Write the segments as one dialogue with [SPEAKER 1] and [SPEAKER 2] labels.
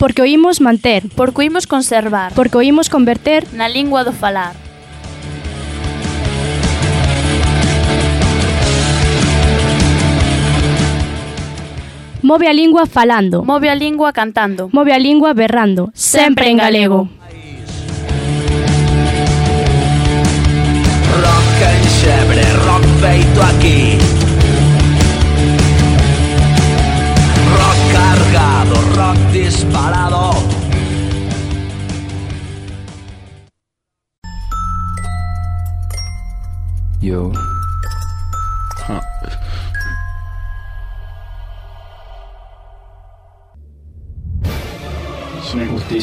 [SPEAKER 1] Porque o imos manter.
[SPEAKER 2] Porque o imos conservar.
[SPEAKER 1] Porque o imos converter
[SPEAKER 2] na lingua do falar.
[SPEAKER 1] Move a lingua falando.
[SPEAKER 2] Move a lingua cantando.
[SPEAKER 1] Move a lingua berrando. Sempre en galego.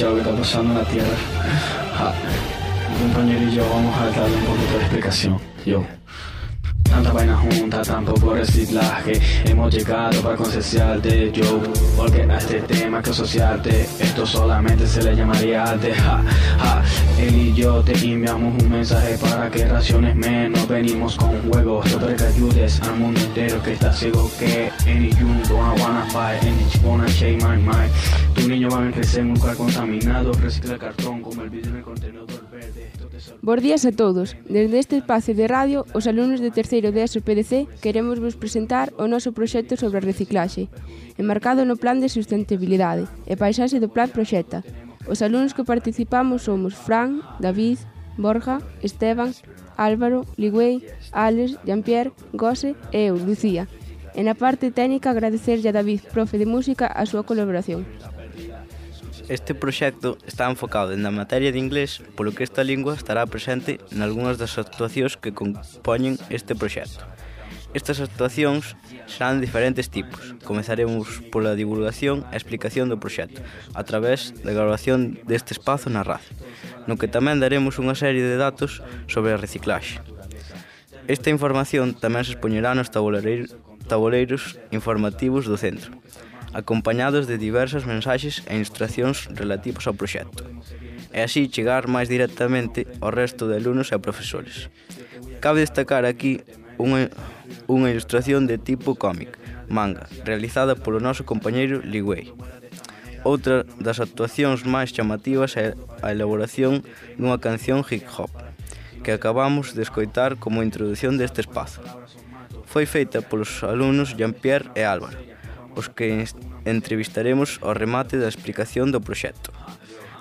[SPEAKER 3] Injusticia lo que está pasando en la Tierra. Ja. Mi compañero y yo vamos a darle un poquito de explicación. Yo. Tanta vaina junta, tan poco reciclaje. Hemos llegado para concienciarte yo Porque a este tema que asociarte Esto solamente se le llamaría arte. Ja, ja. Él y yo te enviamos un mensaje para que raciones menos. Venimos con juegos sobre que ayudes al mundo entero Que está ciego que any you don't wanna fight Any you wanna shake my mind. Tu niño va a crecer en un lugar contaminado Recicla cartón como el vidrio en el contenedor
[SPEAKER 4] Bos días a todos. Desde este espacio de radio, os alumnos de terceiro de SPDC queremos vos presentar o noso proxecto sobre a reciclaxe, enmarcado no Plan de Sustentabilidade e paisaxe do Plan Proxecta. Os alumnos que participamos somos Fran, David, Borja, Esteban, Álvaro, Ligüey, Álex, Jean-Pierre, Gose e eu, Lucía. E na parte técnica agradecerlle a David, profe de música, a súa colaboración.
[SPEAKER 5] Este proxecto está enfocado na materia de inglés, polo que esta lingua estará presente nalgúnas das actuacións que compoñen este proxecto. Estas actuacións serán de diferentes tipos. Comezaremos pola divulgación e explicación do proxecto, a través da grabación deste espazo na RAC, no que tamén daremos unha serie de datos sobre a reciclaxe. Esta información tamén se expoñerá nos tabuleiros informativos do centro acompañados de diversas mensaxes e instruccións relativos ao proxecto, e así chegar máis directamente ao resto de alumnos e profesores. Cabe destacar aquí unha, unha ilustración de tipo cómic, manga, realizada polo noso compañeiro Li Wei. Outra das actuacións máis chamativas é a elaboración dunha canción hip hop, que acabamos de escoitar como introdución deste espazo. Foi feita polos alumnos Jean-Pierre e Álvaro, os que entrevistaremos ao remate da explicación do proxecto.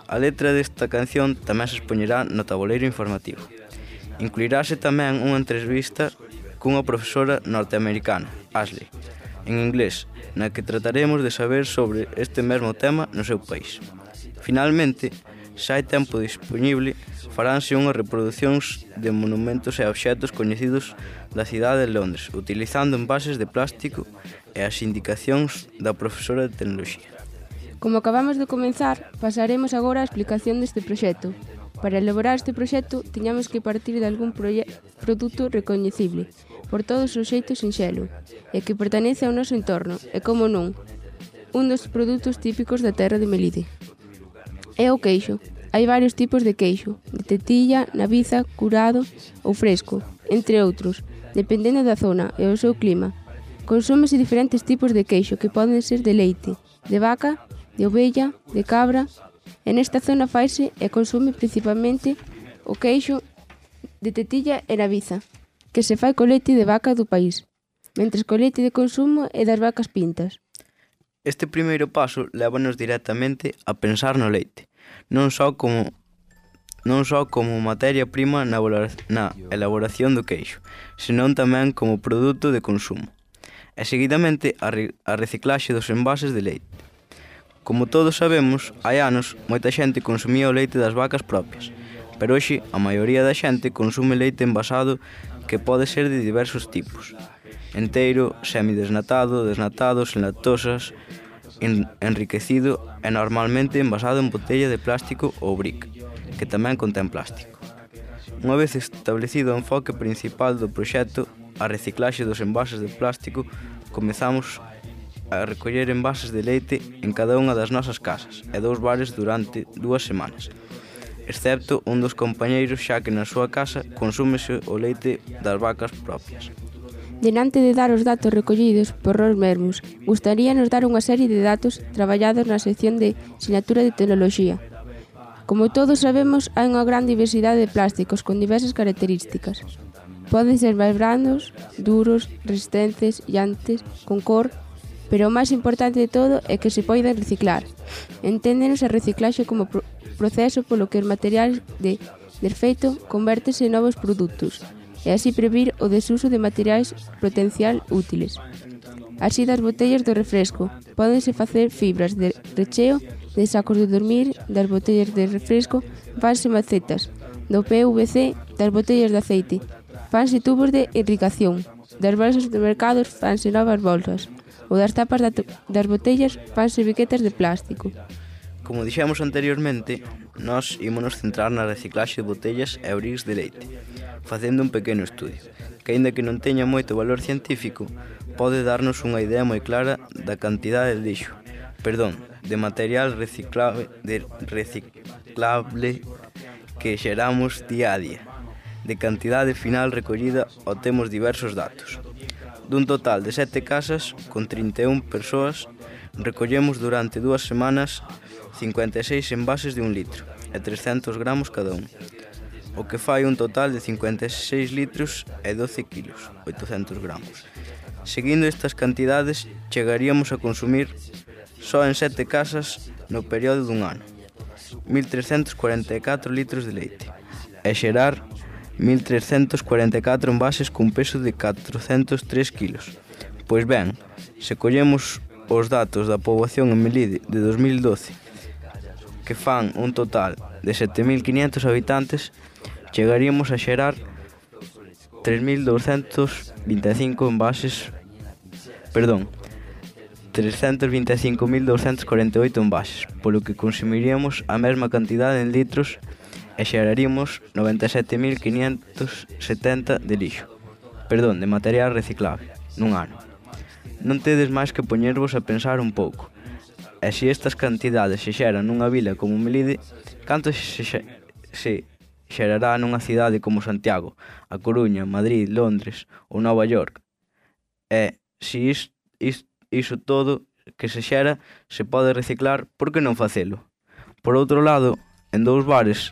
[SPEAKER 5] A letra desta canción tamén se expoñerá no tabuleiro informativo. Incluirase tamén unha entrevista cunha profesora norteamericana, Ashley, en inglés, na que trataremos de saber sobre este mesmo tema no seu país. Finalmente, xa hai tempo disponible, faránse unhas reproducións de monumentos e obxectos coñecidos da cidade de Londres, utilizando envases de plástico e as indicacións da profesora de tecnoloxía.
[SPEAKER 4] Como acabamos de comenzar, pasaremos agora a explicación deste proxecto. Para elaborar este proxecto, tiñamos que partir de algún produto recoñecible, por todos os xeitos sinxelo, e que pertenece ao noso entorno, e como non, un dos produtos típicos da terra de Melide. É o queixo. Hai varios tipos de queixo, de tetilla, naviza, curado ou fresco, entre outros, dependendo da zona e o seu clima. Consúmese diferentes tipos de queixo que poden ser de leite, de vaca, de ovella, de cabra. En esta zona faise e consume principalmente o queixo de tetilla e naviza, que se fai co leite de vaca do país, mentres co leite de consumo é das vacas pintas.
[SPEAKER 5] Este primeiro paso lévanos directamente a pensar no leite, non só como non só como materia prima na, elaboración do queixo, senón tamén como produto de consumo. E seguidamente a, re, a reciclaxe dos envases de leite. Como todos sabemos, hai anos moita xente consumía o leite das vacas propias, pero hoxe a maioría da xente consume leite envasado que pode ser de diversos tipos. Enteiro, semidesnatado, desnatado, sen lactosas, enriquecido e normalmente envasado en botella de plástico ou brick, que tamén contén plástico. Unha vez establecido o enfoque principal do proxecto, a reciclaxe dos envases de plástico, comezamos a recoller envases de leite en cada unha das nosas casas e dous bares durante dúas semanas, excepto un dos compañeiros xa que na súa casa consúmese o leite das vacas propias.
[SPEAKER 4] Denante de dar os datos recollidos por nós mesmos, gustaríanos dar unha serie de datos traballados na sección de Sinatura de Tecnoloxía. Como todos sabemos, hai unha gran diversidade de plásticos con diversas características. Poden ser máis brandos, duros, resistentes, llantes, con cor, pero o máis importante de todo é que se poidan reciclar. Enténdenos a reciclaxe como pro proceso polo que os materiais de desfeito convértese en novos produtos, e así previr o desuso de materiais potencial útiles. Así das botellas do refresco. Pódense facer fibras de recheo, de sacos de dormir, das botellas de refresco fanse macetas, do PVC, das botellas de aceite, fanse tubos de irrigación, das bolsas de mercados fanse novas bolsas, ou das tapas das botellas fanse biquetas de plástico.
[SPEAKER 5] Como dixemos anteriormente, Nós ímonos centrar na reciclaxe de botellas e ourigs de leite, facendo un pequeno estudio, que aínda que non teña moito valor científico, pode darnos unha idea moi clara da cantidade de lixo, perdón, de material reciclable, de reciclable que xeramos día a día, de cantidade final recollida obtemos diversos datos. Dun total de sete casas, con 31 persoas, recollemos durante dúas semanas 56 envases de un litro e 300 gramos cada un, o que fai un total de 56 litros e 12 kilos, 800 gramos. Seguindo estas cantidades, chegaríamos a consumir só en sete casas no período dun ano, 1.344 litros de leite, e xerar 1.344 envases cun peso de 403 kilos. Pois ben, se collemos os datos da poboación en Melide de 2012 que fan un total de 7.500 habitantes, chegaríamos a xerar 3.225 envases, perdón, 325.248 envases, polo que consumiríamos a mesma cantidade en litros e xeraríamos 97.570 de lixo, perdón, de material reciclable, nun ano. Non tedes máis que poñervos a pensar un pouco. E se estas cantidades se xeran nunha vila como Melide, canto se, xe, se xerará nunha cidade como Santiago, A Coruña, Madrid, Londres ou Nova York? E se is, is, iso todo que se xera se pode reciclar, por que non facelo? Por outro lado, en dous bares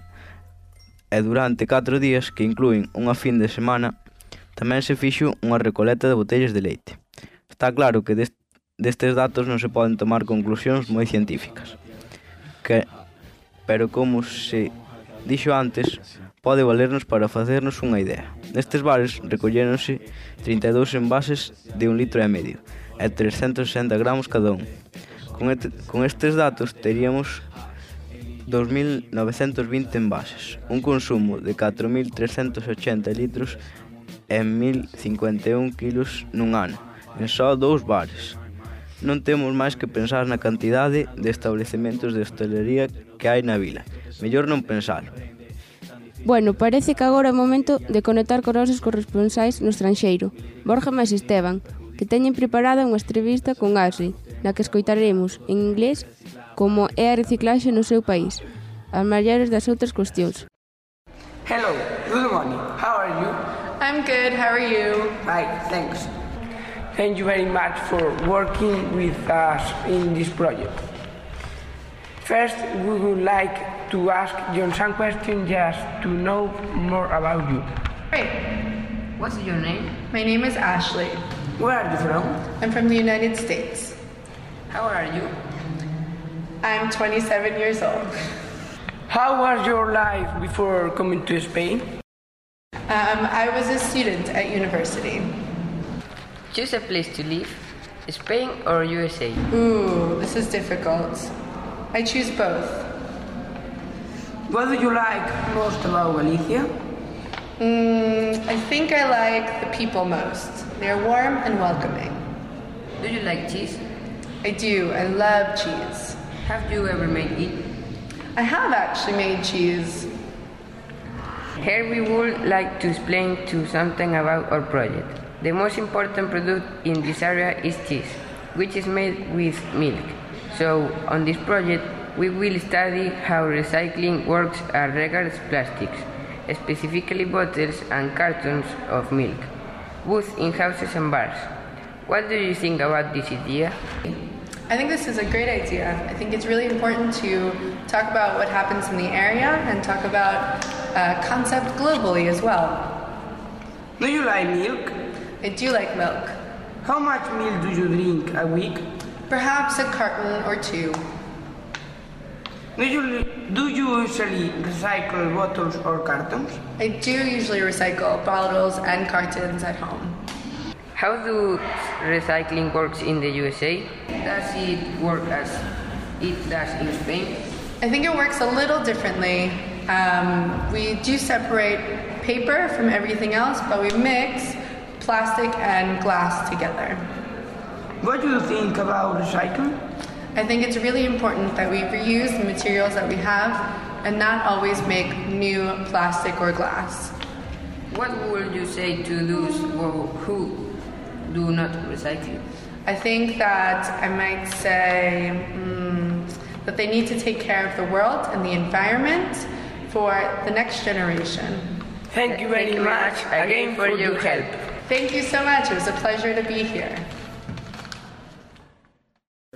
[SPEAKER 5] e durante 4 días que incluen unha fin de semana, tamén se fixo unha recoleta de botellas de leite. Está claro que deste Destes datos non se poden tomar conclusións moi científicas. Que, pero como se dixo antes, pode valernos para facernos unha idea. Nestes bares recolléronse 32 envases de un litro e medio e 360 gramos cada un. Con, et, con estes datos teríamos 2.920 envases, un consumo de 4.380 litros e 1.051 kilos nun ano, en só dous bares non temos máis que pensar na cantidade de establecementos de hostelería que hai na vila. Mellor non pensalo.
[SPEAKER 4] Bueno, parece que agora é o momento de conectar con nosos corresponsais no estranxeiro, Borja máis Esteban, que teñen preparada unha entrevista con Ashley, na que escoitaremos en inglés como é a reciclaxe no seu país, as maiores das outras cuestións.
[SPEAKER 6] Hello, good morning, how are you?
[SPEAKER 7] I'm good, how are you?
[SPEAKER 6] Hi, thanks. Thank you very much for working with us in this project. First, we would like to ask you some questions just to know more about you.
[SPEAKER 7] Great.
[SPEAKER 8] What's your name?
[SPEAKER 7] My name is Ashley.
[SPEAKER 6] Where are you from?
[SPEAKER 7] I'm from the United States.
[SPEAKER 8] How old are you?
[SPEAKER 7] I'm 27 years old.
[SPEAKER 6] How was your life before coming to Spain?
[SPEAKER 7] Um, I was a student at university.
[SPEAKER 8] Choose a place to live, Spain or USA.
[SPEAKER 7] Ooh, this is difficult. I choose both.
[SPEAKER 6] What do you like most about Galicia?
[SPEAKER 7] Mm, I think I like the people most. They're warm and welcoming.
[SPEAKER 8] Do you like cheese?
[SPEAKER 7] I do. I love cheese.
[SPEAKER 8] Have you ever made it?
[SPEAKER 7] I have actually made cheese.
[SPEAKER 8] Here we would like to explain to something about our project. The most important product in this area is cheese, which is made with milk. So, on this project, we will study how recycling works as regards plastics, specifically bottles and cartons of milk. both in houses and bars. What do you think about this idea?
[SPEAKER 7] I think this is a great idea. I think it's really important to talk about what happens in the area and talk about uh, concept globally as well.
[SPEAKER 6] Do you like milk?
[SPEAKER 7] I do like milk.
[SPEAKER 6] How much milk do you drink a week?
[SPEAKER 7] Perhaps a carton or two.
[SPEAKER 6] Do you, do you usually recycle bottles or cartons?
[SPEAKER 7] I do usually recycle bottles and cartons at home.
[SPEAKER 8] How do recycling works in the USA? Does it work as it does in Spain?
[SPEAKER 7] I think it works a little differently. Um, we do separate paper from everything else, but we mix plastic and glass together.
[SPEAKER 6] What do you think about recycling?
[SPEAKER 7] I think it's really important that we reuse the materials that we have and not always make new plastic or glass.
[SPEAKER 8] What would you say to those who who do not recycle?
[SPEAKER 7] I think that I might say mm, that they need to take care of the world and the environment for the next generation.
[SPEAKER 6] Thank you very
[SPEAKER 8] Thank you
[SPEAKER 6] much again for your help.
[SPEAKER 7] Thank you so much. It was a pleasure to be here.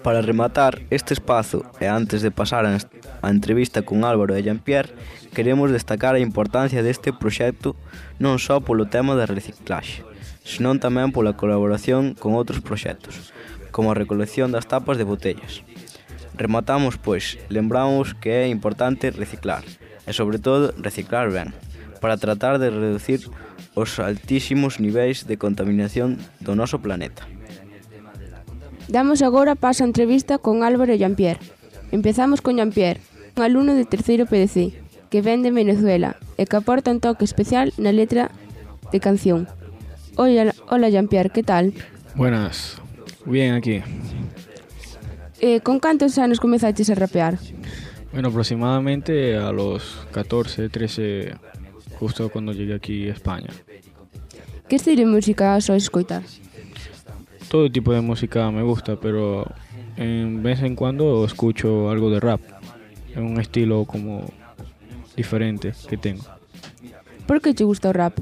[SPEAKER 5] Para rematar este espazo e antes de pasar a entrevista con Álvaro e Jean-Pierre, queremos destacar a importancia deste proxecto non só polo tema da reciclaxe, senón tamén pola colaboración con outros proxectos, como a recolección das tapas de botellas. Rematamos, pois, lembramos que é importante reciclar, e sobre todo reciclar ben, para tratar de reducir os altísimos niveis de contaminación do noso planeta.
[SPEAKER 4] Damos agora paso á entrevista con Álvaro Jean-Pierre. Empezamos con Jean-Pierre, un alumno de terceiro PDC, que ven de Venezuela e que aporta un toque especial na letra de canción. Hola, hola Jean-Pierre, que tal?
[SPEAKER 9] Buenas, bien aquí.
[SPEAKER 4] Eh, con cantos anos comezaches a rapear?
[SPEAKER 9] Bueno, aproximadamente a los 14, 13 justo cuando llegué aquí a España.
[SPEAKER 4] Que estilo de música sois escoitar?
[SPEAKER 9] Todo tipo de música me gusta, pero en vez en cuando escucho algo de rap. Es un estilo como diferente que tengo.
[SPEAKER 4] Por que te gusta o rap?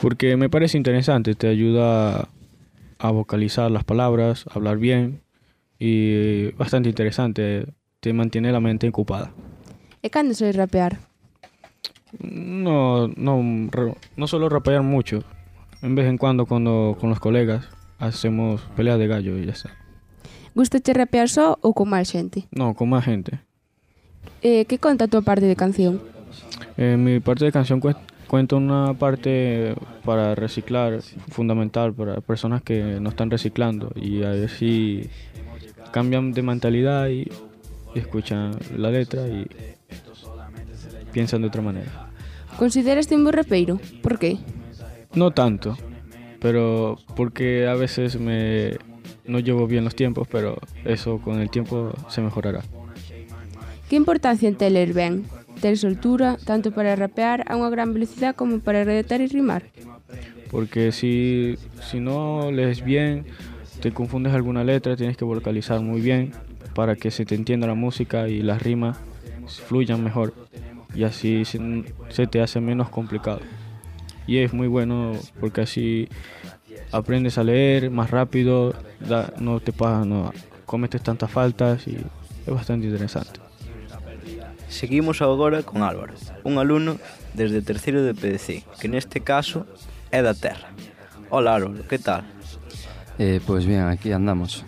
[SPEAKER 9] Porque me parece interesante, te ayuda a vocalizar las palabras, a hablar bien y bastante interesante, te mantiene la mente ocupada.
[SPEAKER 4] E cando sois rapear?
[SPEAKER 9] No, no, no solo rapear mucho. En vez en cuando, cuando con los colegas hacemos peleas de gallo y ya está.
[SPEAKER 4] Gustache rapear só ou con máis xente?
[SPEAKER 9] No, con más gente.
[SPEAKER 4] Eh, que conta a tua parte de canción?
[SPEAKER 9] En mi parte de canción cuen- cuento una parte para reciclar, fundamental para personas que no están reciclando y a ver si cambian de mentalidad y, y escuchan la letra y piensan de otra manera.
[SPEAKER 4] Consideraste un rapeiro? Por qué?
[SPEAKER 9] No tanto, pero porque a veces me no llevo bien los tiempos, pero eso con el tiempo se mejorará.
[SPEAKER 4] Que importancia ten ler ben? Ter soltura, tanto para rapear a unha gran velocidade como para redactar e rimar?
[SPEAKER 9] Porque si, si no lees bien, te confundes alguna letra, tienes que vocalizar muy bien para que se te entienda la música y las rimas fluyan mejor y así se, se te hace menos complicado. Y es muy bueno porque así aprendes a leer más rápido, da- no te pasa, no cometes tantas faltas y es bastante interesante.
[SPEAKER 5] Seguimos agora con Álvaro, un alumno desde terceiro de PDC, que neste caso é da Terra. Hola Álvaro, que tal?
[SPEAKER 10] Eh, pues bien, aquí andamos.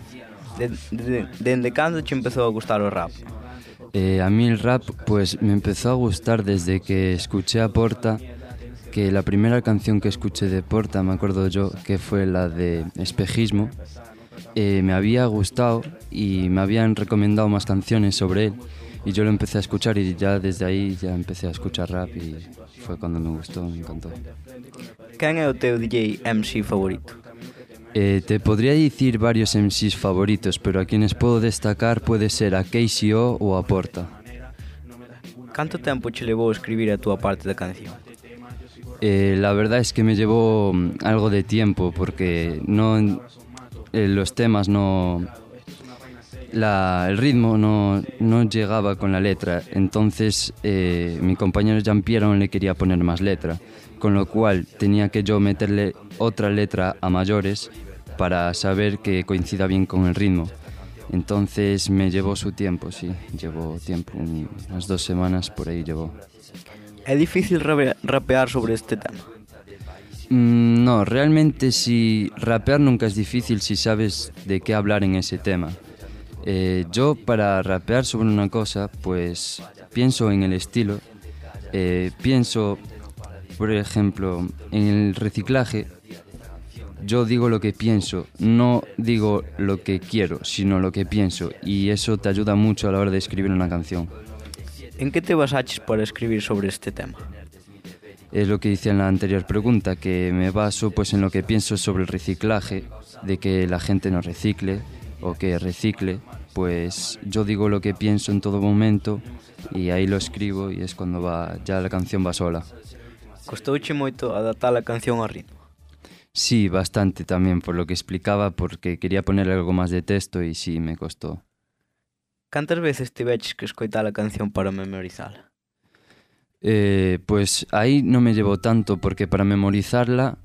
[SPEAKER 5] De, de, dende cando che empezou a gustar o rap?
[SPEAKER 10] Eh, a mí el rap pues me empezó a gustar desde que escuché a Porta, que la primera canción que escuché de Porta, me acuerdo yo, que fue la de Espejismo, eh, me había gustado y me habían recomendado más canciones sobre él y yo lo empecé a escuchar y ya desde ahí ya empecé a escuchar rap y fue cuando me gustó, me encantó.
[SPEAKER 5] É o teu DJ MC favorito?
[SPEAKER 10] Eh, te podría decir varios MCs favoritos, pero a quienes puedo destacar puede ser a KCO o a Porta.
[SPEAKER 5] Canto tempo che levou escribir a túa parte da canción?
[SPEAKER 10] Eh, la verdad es que me llevó mm, algo de tiempo porque no eh, los temas no la, el ritmo no, no llegaba con la letra, entonces eh, mi compañero Jean-Pierre aún le quería poner más letra, con lo cual tenía que yo meterle otra letra a mayores para saber que coincida bien con el ritmo. Entonces me llevó su tiempo, sí, llevó tiempo, un- unas dos semanas por ahí llevó.
[SPEAKER 5] É difícil rape- rapear sobre este tema.
[SPEAKER 10] Mm, no, realmente si rapear nunca es difícil si sabes de qué hablar en ese tema. Eh, yo para rapear sobre una cosa, pues pienso en el estilo, eh, pienso, por ejemplo, en el reciclaje, yo digo lo que pienso, no digo lo que quiero, sino lo que pienso, y eso te ayuda mucho a la hora de escribir una canción.
[SPEAKER 5] En que te basaches para escribir sobre este tema?
[SPEAKER 10] Es lo que decía en la anterior pregunta, que me baso pues en lo que pienso sobre el reciclaje, de que la gente no recicle o que recicle, pues yo digo lo que pienso en todo momento y ahí lo escribo y es cuando va ya la canción va sola.
[SPEAKER 5] Costouche moito adaptar a canción ao ritmo.
[SPEAKER 10] Sí, bastante también por lo que explicaba porque quería poner algo más de texto y sí me costó.
[SPEAKER 5] Cantas veces tiveches que escoitar a canción para memorizala?
[SPEAKER 10] Eh, pues ahí no me llevó tanto porque para memorizarla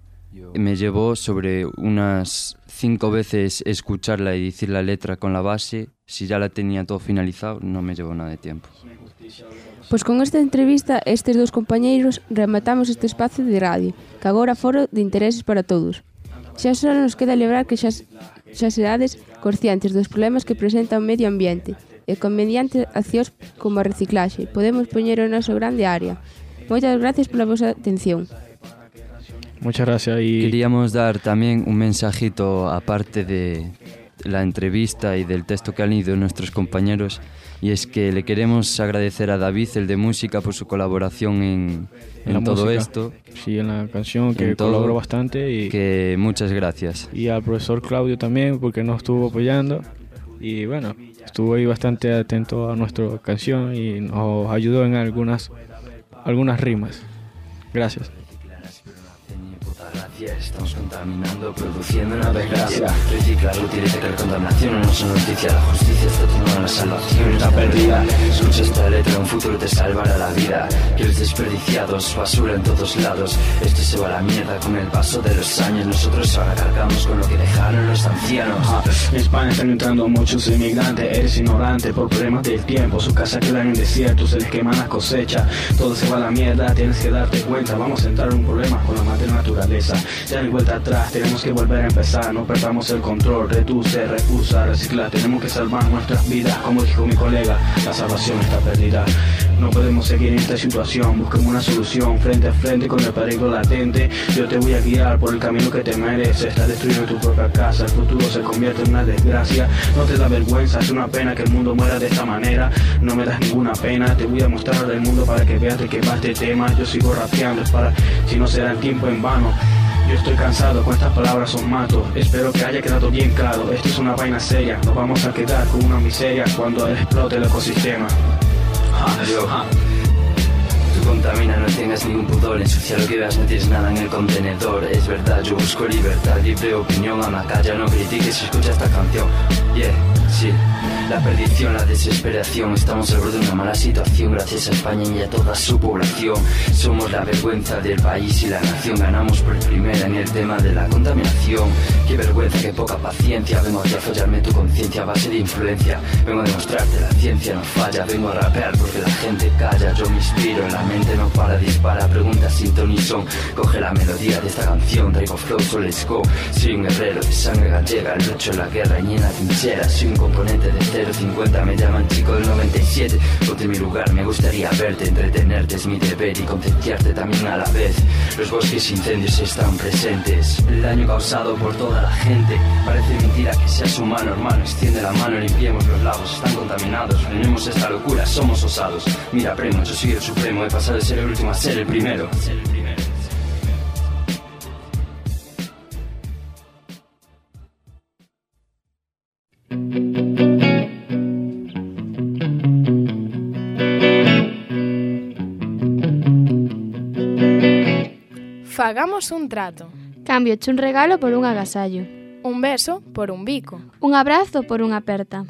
[SPEAKER 10] me llevó sobre unas cinco veces escucharla y decir la letra con la base. Si ya la tenía todo finalizado, no me llevó nada de tiempo.
[SPEAKER 4] Pois con esta entrevista estes dous compañeiros rematamos este espacio de radio, que agora foro de intereses para todos. Xa só nos queda lembrar que xa, xa serades conscientes dos problemas que presenta o medio ambiente e con mediante accións como a reciclaxe podemos poñer o noso grande área. Moitas gracias pola vosa atención.
[SPEAKER 9] Muchas gracias y...
[SPEAKER 10] Queríamos dar también un mensajito aparte de la entrevista y del texto que han leído nuestros compañeros y es que le queremos agradecer a David, el de música, por su colaboración en,
[SPEAKER 9] en
[SPEAKER 10] en todo
[SPEAKER 9] música.
[SPEAKER 10] esto.
[SPEAKER 9] Sí, en la canción que colaboró bastante y,
[SPEAKER 10] Que muchas gracias.
[SPEAKER 9] y al profesor Claudio también porque nos estuvo apoyando y bueno, estuvo ahí bastante atento a nuestra canción y nos ayudó en algunas algunas rimas. Gracias.
[SPEAKER 11] Estamos contaminando, produciendo una desgracia. Reciclar utiliza que contaminación no una noticia. La justicia está tomando la salvación, está perdida. Escucha esta letra, un futuro te salvará la vida. Kilos desperdiciados, basura en todos lados. Esto se va a la mierda con el paso de los años. Nosotros ahora cargamos con lo que dejaron los ancianos.
[SPEAKER 3] En España están entrando muchos inmigrantes, eres ignorante por problemas del tiempo. Su casa quedan en desierto, se les queman las cosechas. Todo se va a la mierda, tienes que darte cuenta. Vamos a entrar en un problema con la madre naturaleza. Ya no hay vuelta atrás, tenemos que volver a empezar. No perdamos el control, reduce, refusa, recicla. Tenemos que salvar nuestras vidas. Como dijo mi colega, la salvación está perdida. No podemos seguir en esta situación, busquemos una solución frente a frente con el peligro latente. Yo te voy a guiar por el camino que te mereces. Estás destruyendo tu propia casa, el futuro se convierte en una desgracia. No te da vergüenza, es una pena que el mundo muera de esta manera. No me das ninguna pena, te voy a mostrar el mundo para que veas de qué va este tema. Yo sigo rapeando, es para si no será el tiempo en vano. Yo estoy cansado, con estas palabras son mato. Espero que haya quedado bien claro. Esto es una vaina seria. Nos vamos a quedar con una miseria cuando explote el ecosistema.
[SPEAKER 11] Tú contamina, no tengas ningún pudor Ensucia lo que veas, no tienes nada en el contenedor Es verdad, yo busco libertad, libre opinión Ama, calla, no critiques, escucha esta canción Yeah, sí la perdición, la desesperación Estamos al borde de una mala situación. Gracias a España y a toda su población Somos la vergüenza del país y la nación. Ganamos por primera en el tema de la contaminación. Qué vergüenza, qué poca paciencia. Vengo a follarme tu conciencia a base de influencia. Vengo a demostrarte la ciencia no falla. Vengo a rapear porque la gente calla. Yo me inspiro, en la mente no para, dispara. Preguntas sin ton ni son. Coge la melodía de esta canción. Traigo flow, so let's go Soy un guerrero de sangre gallega. Lucho en la guerra y en la trinchera. Soy un componente de 050 Me llaman chico del 97 Ponte mi lugar, me gustaría verte Entretenerte es mi deber y concienciarte también a la vez. Los bosques incendios están presentes. El daño causado por toda la gente Parece mentira que seas humano, hermano. Extiende la mano, limpiemos los lagos Están contaminados, frenemos esta locura Somos osados, mira primo, yo soy el supremo He pasado de ser el último a ser el primero
[SPEAKER 12] Hagamos un trato.
[SPEAKER 1] Cambio un regalo por un agasallo.
[SPEAKER 12] Un beso por un bico.
[SPEAKER 1] Un abrazo por unha aperta.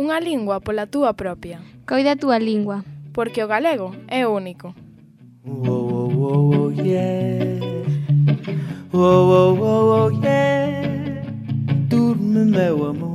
[SPEAKER 12] Unha lingua pola túa propia.
[SPEAKER 13] Coida a túa lingua.
[SPEAKER 12] Porque o galego é único.
[SPEAKER 14] Whoa, whoa, whoa, whoa, yeah. Whoa, whoa, whoa, whoa, yeah. Durme, meu amor.